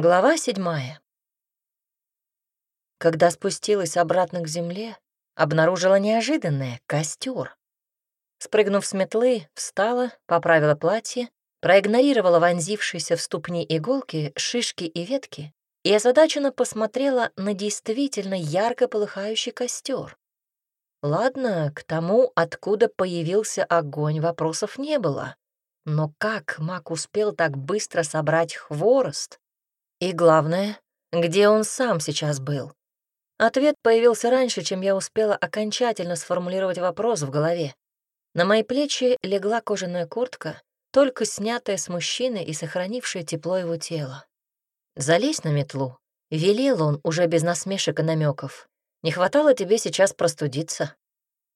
Глава седьмая. Когда спустилась обратно к земле, обнаружила неожиданное — костер. Спрыгнув с метлы, встала, поправила платье, проигнорировала вонзившиеся в ступни иголки, шишки и ветки и озадаченно посмотрела на действительно ярко полыхающий костер. Ладно, к тому, откуда появился огонь, вопросов не было. Но как маг успел так быстро собрать хворост? И главное, где он сам сейчас был? Ответ появился раньше, чем я успела окончательно сформулировать вопрос в голове. На мои плечи легла кожаная куртка, только снятая с мужчины и сохранившая тепло его тела. «Залезь на метлу», — велел он уже без насмешек и намеков. «Не хватало тебе сейчас простудиться».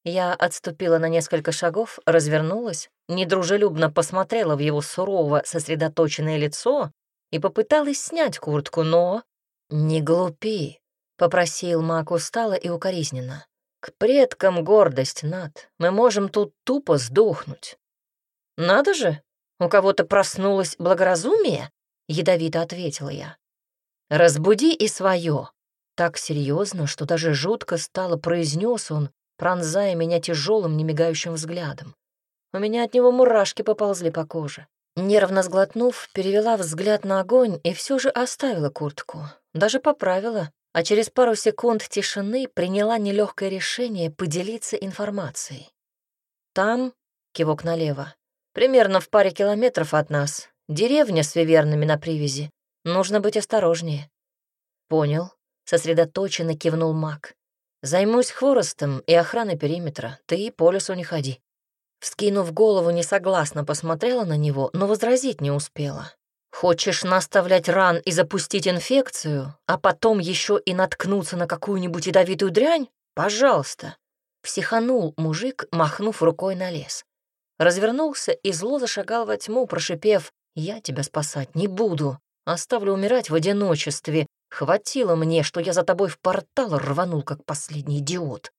Я отступила на несколько шагов, развернулась, недружелюбно посмотрела в его сурово сосредоточенное лицо и попыталась снять куртку, но... «Не глупи», — попросил Мак устало и укоризненно. «К предкам гордость, Над. Мы можем тут тупо сдохнуть». «Надо же, у кого-то проснулось благоразумие?» — ядовито ответила я. «Разбуди и свое». Так серьезно, что даже жутко стало, произнес он, пронзая меня тяжелым, немигающим взглядом. У меня от него мурашки поползли по коже. Нервно сглотнув, перевела взгляд на огонь и все же оставила куртку. Даже поправила, а через пару секунд тишины приняла нелегкое решение поделиться информацией. Там, кивок налево, примерно в паре километров от нас, деревня с вивернами на привязи. Нужно быть осторожнее. Понял, сосредоточенно кивнул маг. Займусь хворостом и охраной периметра, ты по лесу не ходи. Вскинув голову, несогласно посмотрела на него, но возразить не успела. «Хочешь наставлять ран и запустить инфекцию, а потом еще и наткнуться на какую-нибудь ядовитую дрянь? Пожалуйста!» Психанул мужик, махнув рукой на лес. Развернулся и зло зашагал во тьму, прошипев «Я тебя спасать не буду, оставлю умирать в одиночестве. Хватило мне, что я за тобой в портал рванул, как последний идиот».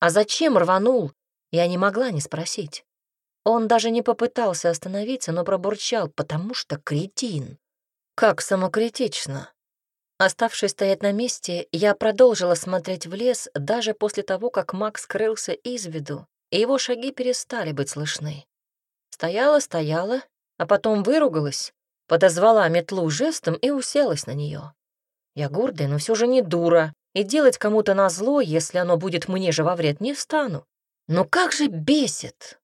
А зачем рванул, я не могла не спросить. Он даже не попытался остановиться, но пробурчал, потому что кретин. Как самокритично. Оставшись стоять на месте, я продолжила смотреть в лес даже после того, как Макс скрылся из виду, и его шаги перестали быть слышны. Стояла, стояла, а потом выругалась, подозвала метлу жестом и уселась на нее. Я гордая, но все же не дура, и делать кому-то назло, если оно будет мне же во вред, не стану. Но как же бесит!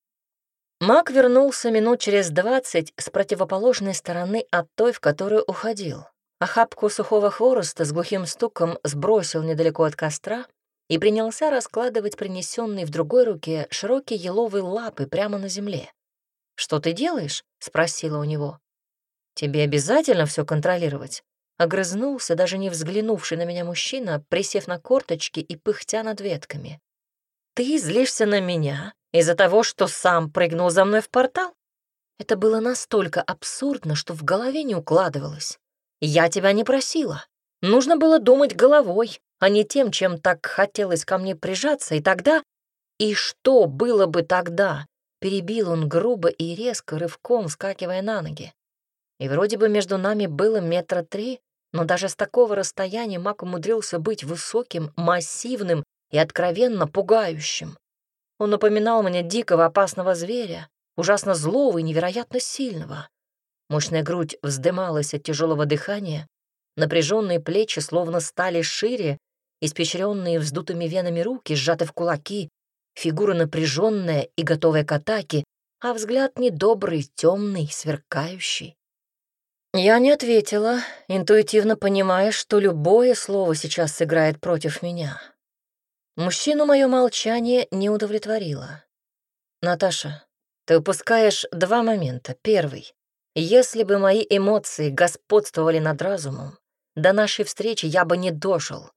Маг вернулся минут через двадцать с противоположной стороны от той, в которую уходил. Охапку сухого хвороста с глухим стуком сбросил недалеко от костра и принялся раскладывать принесенные в другой руке широкие еловые лапы прямо на земле. «Что ты делаешь?» — спросила у него. «Тебе обязательно все контролировать?» Огрызнулся, даже не взглянувший на меня мужчина, присев на корточки и пыхтя над ветками. Ты злишься на меня из-за того, что сам прыгнул за мной в портал? Это было настолько абсурдно, что в голове не укладывалось. Я тебя не просила. Нужно было думать головой, а не тем, чем так хотелось ко мне прижаться, и тогда... И что было бы тогда? Перебил он грубо и резко, рывком скакивая на ноги. И вроде бы между нами было метра три, но даже с такого расстояния маг умудрился быть высоким, массивным и откровенно пугающим. Он напоминал мне дикого опасного зверя, ужасно злого и невероятно сильного. Мощная грудь вздымалась от тяжелого дыхания, напряженные плечи словно стали шире, испещренные вздутыми венами руки, сжаты в кулаки, фигура напряженная и готовая к атаке, а взгляд недобрый, темный, сверкающий. Я не ответила, интуитивно понимая, что любое слово сейчас сыграет против меня. Мужчину мое молчание не удовлетворило. «Наташа, ты упускаешь два момента. Первый. Если бы мои эмоции господствовали над разумом, до нашей встречи я бы не дожил.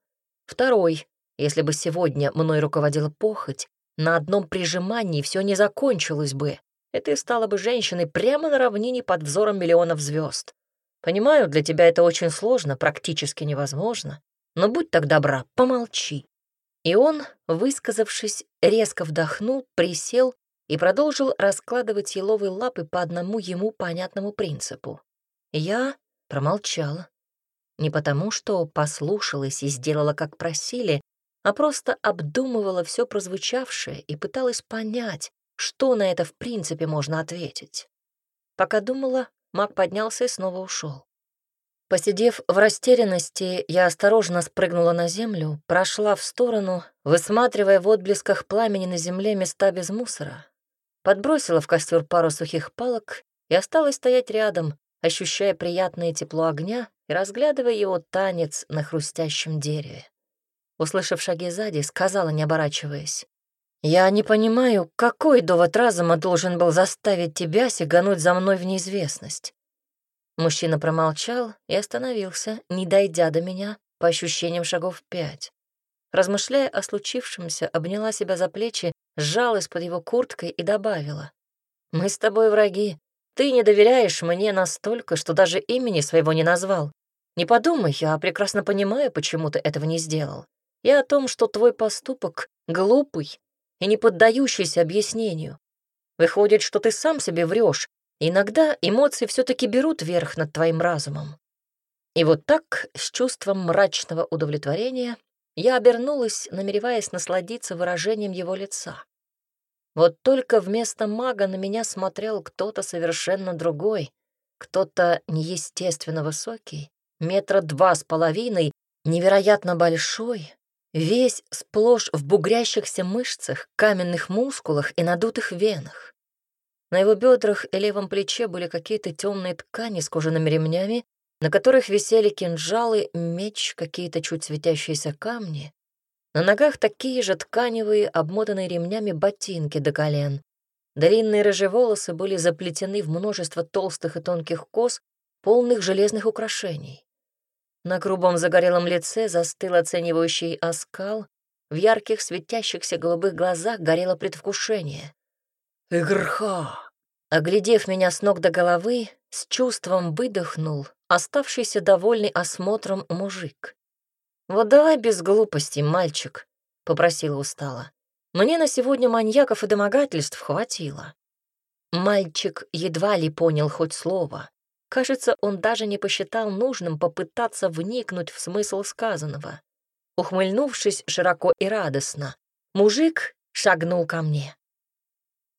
Второй. Если бы сегодня мной руководила похоть, на одном прижимании все не закончилось бы. И ты стала бы женщиной прямо на равнине под взором миллионов звезд. Понимаю, для тебя это очень сложно, практически невозможно, но будь так добра, помолчи. И он, высказавшись, резко вдохнул, присел и продолжил раскладывать еловые лапы по одному ему понятному принципу. Я промолчала. Не потому, что послушалась и сделала, как просили, а просто обдумывала все прозвучавшее и пыталась понять, что на это в принципе можно ответить. Пока думала, маг поднялся и снова ушел. Посидев в растерянности, я осторожно спрыгнула на землю, прошла в сторону, высматривая в отблесках пламени на земле места без мусора. Подбросила в костер пару сухих палок и осталась стоять рядом, ощущая приятное тепло огня и разглядывая его танец на хрустящем дереве. Услышав шаги сзади, сказала, не оборачиваясь. «Я не понимаю, какой довод разума должен был заставить тебя сигануть за мной в неизвестность?» Мужчина промолчал и остановился, не дойдя до меня, по ощущениям шагов пять. Размышляя о случившемся, обняла себя за плечи, сжалась под его курткой и добавила. «Мы с тобой враги. Ты не доверяешь мне настолько, что даже имени своего не назвал. Не подумай, я прекрасно понимаю, почему ты этого не сделал. И о том, что твой поступок глупый и не поддающийся объяснению. Выходит, что ты сам себе врешь. Иногда эмоции все-таки берут верх над твоим разумом. И вот так, с чувством мрачного удовлетворения, я обернулась, намереваясь насладиться выражением его лица. Вот только вместо мага на меня смотрел кто-то совершенно другой, кто-то неестественно высокий, метра два с половиной, невероятно большой, весь сплошь в бугрящихся мышцах, каменных мускулах и надутых венах. На его бедрах и левом плече были какие-то темные ткани с кожаными ремнями, на которых висели кинжалы, меч, какие-то чуть светящиеся камни, на ногах такие же тканевые, обмотанные ремнями ботинки до колен. Длинные рыжие волосы были заплетены в множество толстых и тонких кос, полных железных украшений. На грубом загорелом лице застыл оценивающий оскал, в ярких светящихся голубых глазах горело предвкушение. «Игрха!» Оглядев меня с ног до головы, с чувством выдохнул оставшийся довольный осмотром мужик. «Вот давай без глупостей, мальчик», — попросила устало. «Мне на сегодня маньяков и домогательств хватило». Мальчик едва ли понял хоть слово. Кажется, он даже не посчитал нужным попытаться вникнуть в смысл сказанного. Ухмыльнувшись широко и радостно, мужик шагнул ко мне.